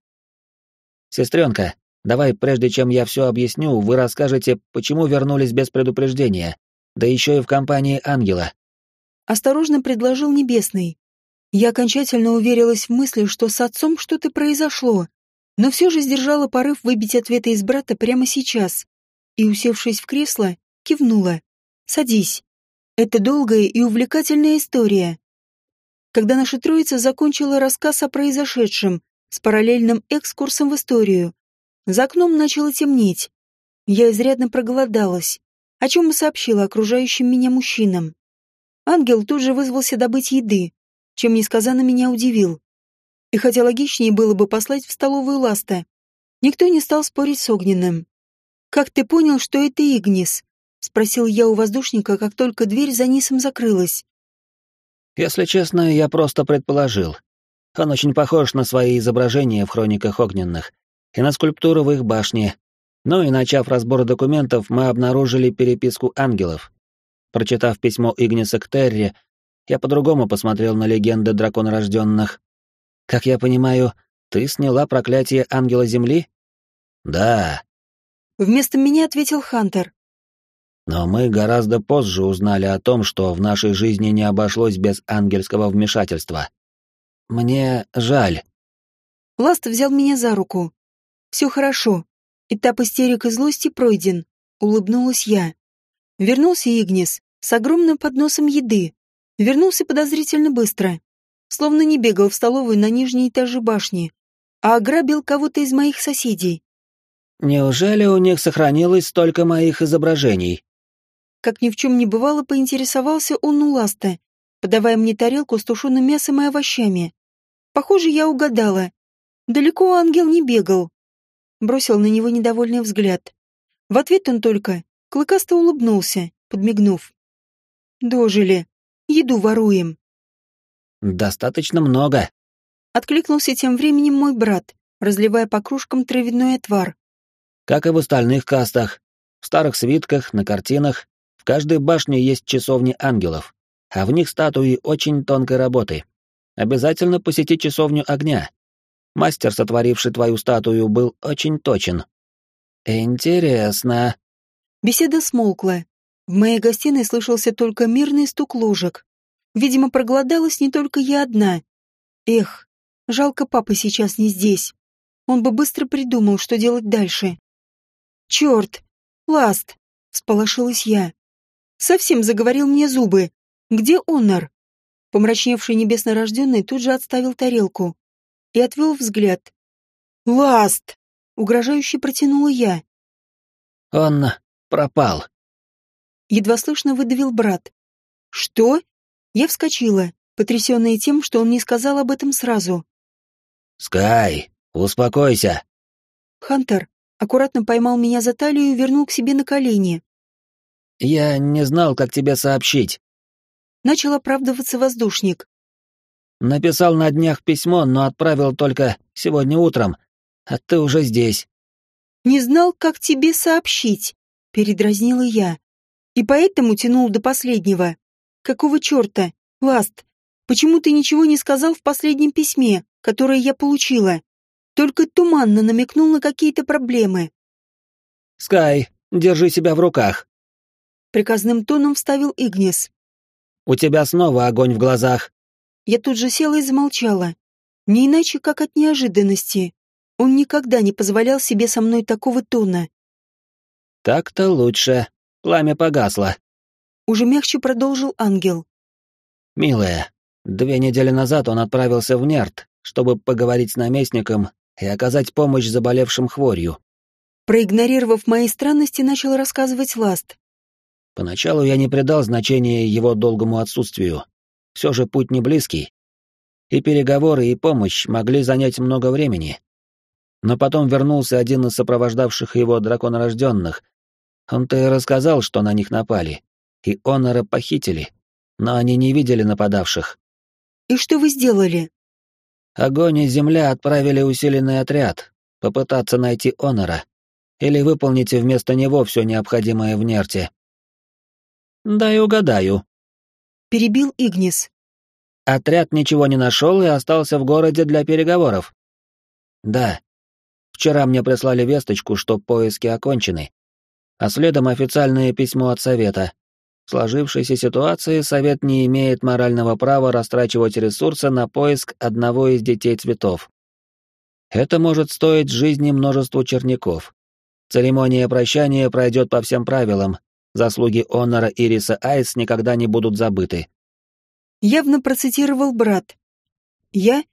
Сестренка, давай, прежде чем я все объясню, вы расскажете, почему вернулись без предупреждения, да еще и в компании Ангела. Осторожно предложил Небесный. Я окончательно уверилась в мысли, что с отцом что-то произошло, но все же сдержала порыв выбить ответы из брата прямо сейчас и, усевшись в кресло, кивнула. Садись. Это долгая и увлекательная история. Когда наша троица закончила рассказ о произошедшем с параллельным экскурсом в историю, за окном начало темнеть. Я изрядно проголодалась, о чем и сообщила окружающим меня мужчинам. Ангел тут же вызвался добыть еды, чем несказанно меня удивил. И хотя логичнее было бы послать в столовую Ласта, никто не стал спорить с Огненным. «Как ты понял, что это Игнис?» — спросил я у воздушника, как только дверь за Нисом закрылась. «Если честно, я просто предположил. Он очень похож на свои изображения в хрониках огненных и на скульптуру в их башне. Ну и начав разбор документов, мы обнаружили переписку ангелов. Прочитав письмо Игниса к Терри, я по-другому посмотрел на легенды драконорожденных. Как я понимаю, ты сняла проклятие ангела Земли? Да. Вместо меня ответил Хантер. Но мы гораздо позже узнали о том, что в нашей жизни не обошлось без ангельского вмешательства. Мне жаль. Ласт взял меня за руку. Все хорошо. Этап истерик и злости пройден. Улыбнулась я. Вернулся Игнис с огромным подносом еды. Вернулся подозрительно быстро. Словно не бегал в столовую на нижней этаже башни, а ограбил кого-то из моих соседей. Неужели у них сохранилось столько моих изображений? Как ни в чем не бывало, поинтересовался он у Ласта, подавая мне тарелку с тушеным мясом и овощами. Похоже, я угадала. Далеко ангел не бегал. Бросил на него недовольный взгляд. В ответ он только клыкасто улыбнулся, подмигнув. «Дожили. Еду воруем». «Достаточно много», — откликнулся тем временем мой брат, разливая по кружкам травяной отвар. «Как и в остальных кастах. В старых свитках, на картинах, в каждой башне есть часовни ангелов, а в них статуи очень тонкой работы. Обязательно посети часовню огня. Мастер, сотворивший твою статую, был очень точен. Интересно. Беседа смолкла. В моей гостиной слышался только мирный стук ложек. Видимо, проголодалась не только я одна. Эх, жалко папа сейчас не здесь. Он бы быстро придумал, что делать дальше. Черт! Ласт! Всполошилась я. Совсем заговорил мне зубы. Где Онор? Помрачневший небеснорожденный тут же отставил тарелку и отвел взгляд. «Ласт!» — угрожающе протянула я. «Он пропал». Едва слышно выдавил брат. «Что?» Я вскочила, потрясенная тем, что он не сказал об этом сразу. «Скай, успокойся!» Хантер аккуратно поймал меня за талию и вернул к себе на колени. «Я не знал, как тебе сообщить». Начал оправдываться воздушник. «Написал на днях письмо, но отправил только сегодня утром, а ты уже здесь». Не знал, как тебе сообщить, передразнила я. И поэтому тянул до последнего. Какого черта, Ласт? Почему ты ничего не сказал в последнем письме, которое я получила? Только туманно намекнул на какие-то проблемы. «Скай, держи себя в руках», — приказным тоном вставил Игнис. «У тебя снова огонь в глазах». Я тут же села и замолчала. Не иначе, как от неожиданности. Он никогда не позволял себе со мной такого тона. «Так-то лучше. Пламя погасло». Уже мягче продолжил ангел. «Милая, две недели назад он отправился в Нерт, чтобы поговорить с наместником и оказать помощь заболевшим хворью. Проигнорировав мои странности, начал рассказывать Ласт. Поначалу я не придал значения его долгому отсутствию. Все же путь не близкий. И переговоры, и помощь могли занять много времени. Но потом вернулся один из сопровождавших его драконорожденных. Он-то и рассказал, что на них напали. И Онора похитили. Но они не видели нападавших. «И что вы сделали?» Огонь и земля отправили усиленный отряд, попытаться найти Онора. Или выполните вместо него все необходимое в нерте. «Дай угадаю». Перебил Игнис. Отряд ничего не нашел и остался в городе для переговоров. Да. Вчера мне прислали весточку, что поиски окончены. А следом официальное письмо от Совета. В сложившейся ситуации Совет не имеет морального права растрачивать ресурсы на поиск одного из детей цветов. Это может стоить жизни множеству черняков. Церемония прощания пройдет по всем правилам, Заслуги Онора Ириса Айс никогда не будут забыты. Явно процитировал брат. Я?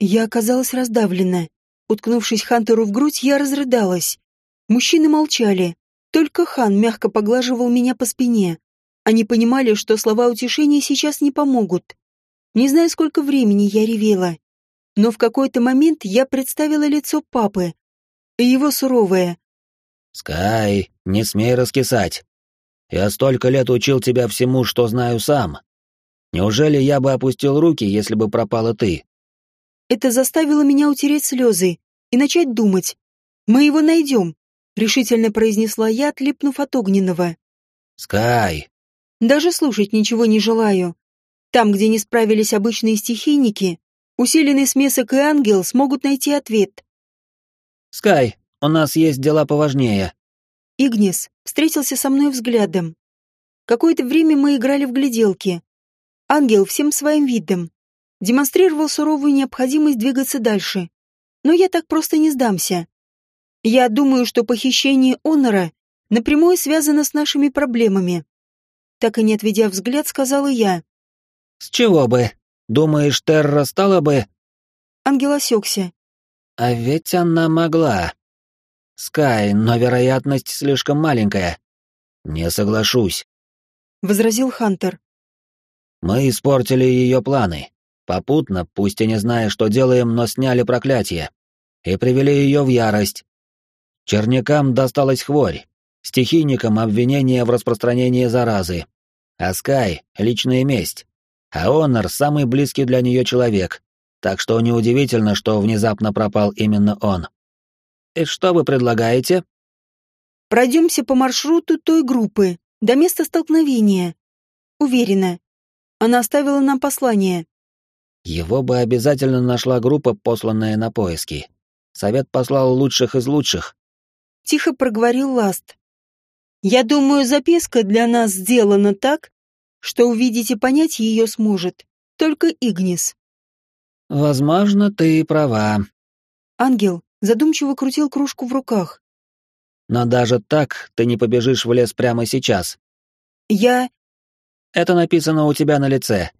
Я оказалась раздавлена. Уткнувшись Хантеру в грудь, я разрыдалась. Мужчины молчали. Только Хан мягко поглаживал меня по спине. Они понимали, что слова утешения сейчас не помогут. Не знаю, сколько времени я ревела. Но в какой-то момент я представила лицо папы. И его суровое. «Скай, не смей раскисать. Я столько лет учил тебя всему, что знаю сам. Неужели я бы опустил руки, если бы пропала ты? Это заставило меня утереть слезы и начать думать. Мы его найдем, решительно произнесла я, отлипнув от огненного. Скай. Даже слушать ничего не желаю. Там, где не справились обычные стихийники, усиленный смесок и ангел смогут найти ответ. Скай, у нас есть дела поважнее. Игнис встретился со мной взглядом. Какое-то время мы играли в гляделки. Ангел всем своим видом демонстрировал суровую необходимость двигаться дальше. Но я так просто не сдамся. Я думаю, что похищение Онора напрямую связано с нашими проблемами. Так и не отведя взгляд, сказала я. «С чего бы? Думаешь, Терра стала бы...» Ангел осекся. «А ведь она могла...» Скай, но вероятность слишком маленькая. Не соглашусь. Возразил Хантер. Мы испортили ее планы. Попутно, пусть и не зная, что делаем, но сняли проклятие. И привели ее в ярость. Чернякам досталась хворь. Стихийникам обвинение в распространении заразы. А Скай — личная месть. А Онор — самый близкий для нее человек. Так что неудивительно, что внезапно пропал именно он. И что вы предлагаете? Пройдемся по маршруту той группы, до места столкновения. Уверена. Она оставила нам послание. Его бы обязательно нашла группа, посланная на поиски. Совет послал лучших из лучших. Тихо проговорил Ласт. Я думаю, записка для нас сделана так, что увидеть и понять ее сможет только Игнис. Возможно, ты и права. Ангел, задумчиво крутил кружку в руках. «Но даже так ты не побежишь в лес прямо сейчас». «Я...» «Это написано у тебя на лице.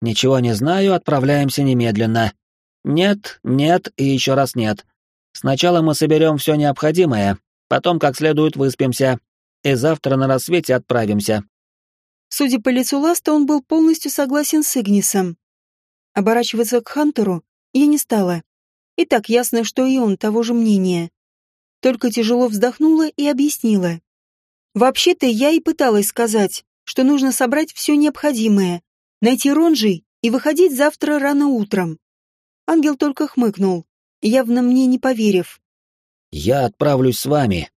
Ничего не знаю, отправляемся немедленно. Нет, нет и еще раз нет. Сначала мы соберем все необходимое, потом как следует выспимся, и завтра на рассвете отправимся». Судя по лицу Ласта, он был полностью согласен с Игнисом. Оборачиваться к Хантеру я не стала. И так ясно, что и он того же мнения. Только тяжело вздохнула и объяснила. Вообще-то я и пыталась сказать, что нужно собрать все необходимое, найти Ронжи и выходить завтра рано утром. Ангел только хмыкнул, явно мне не поверив. Я отправлюсь с вами.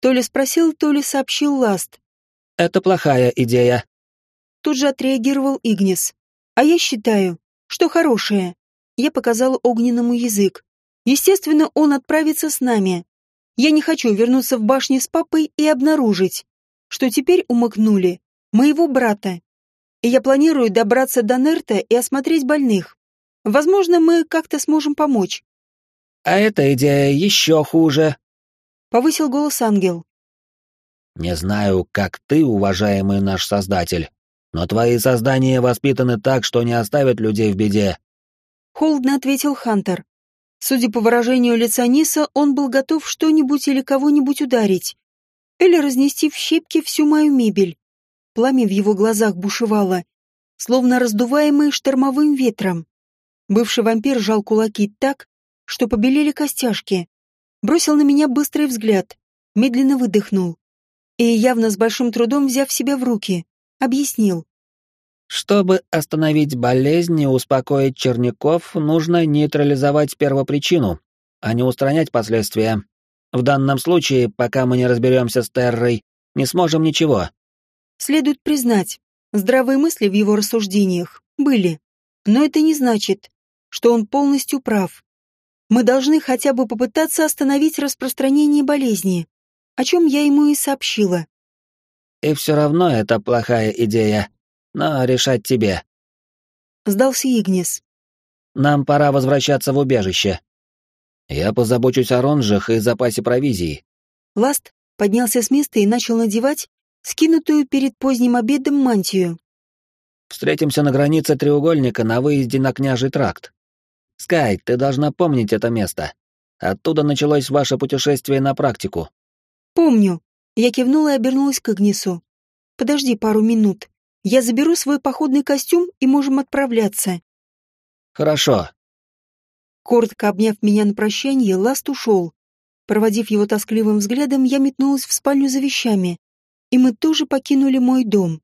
То ли спросил, то ли сообщил Ласт. Это плохая идея. Тут же отреагировал Игнис. А я считаю, что хорошая. Я показала огненному язык. Естественно, он отправится с нами. Я не хочу вернуться в башню с папой и обнаружить, что теперь умыкнули моего брата. И я планирую добраться до Нерта и осмотреть больных. Возможно, мы как-то сможем помочь. А эта идея еще хуже. Повысил голос ангел. Не знаю, как ты, уважаемый наш создатель, но твои создания воспитаны так, что не оставят людей в беде. Холодно ответил Хантер. Судя по выражению лица Ниса, он был готов что-нибудь или кого-нибудь ударить. Или разнести в щепки всю мою мебель. Пламя в его глазах бушевало, словно раздуваемое штормовым ветром. Бывший вампир жал кулаки так, что побелели костяшки. Бросил на меня быстрый взгляд, медленно выдохнул. И, явно с большим трудом взяв себя в руки, объяснил. Чтобы остановить болезнь и успокоить черняков, нужно нейтрализовать первопричину, а не устранять последствия. В данном случае, пока мы не разберемся с Террой, не сможем ничего. Следует признать, здравые мысли в его рассуждениях были. Но это не значит, что он полностью прав. Мы должны хотя бы попытаться остановить распространение болезни, о чем я ему и сообщила. И все равно это плохая идея, но решать тебе. Сдался Игнис. Нам пора возвращаться в убежище. Я позабочусь о ронжах и запасе провизии. Ласт поднялся с места и начал надевать скинутую перед поздним обедом мантию. Встретимся на границе треугольника на выезде на княжий тракт. Скай, ты должна помнить это место. Оттуда началось ваше путешествие на практику. Помню. Я кивнула и обернулась к Агнесу. Подожди пару минут. Я заберу свой походный костюм и можем отправляться. Хорошо. Коротко обняв меня на прощание, Ласт ушел. Проводив его тоскливым взглядом, я метнулась в спальню за вещами. И мы тоже покинули мой дом.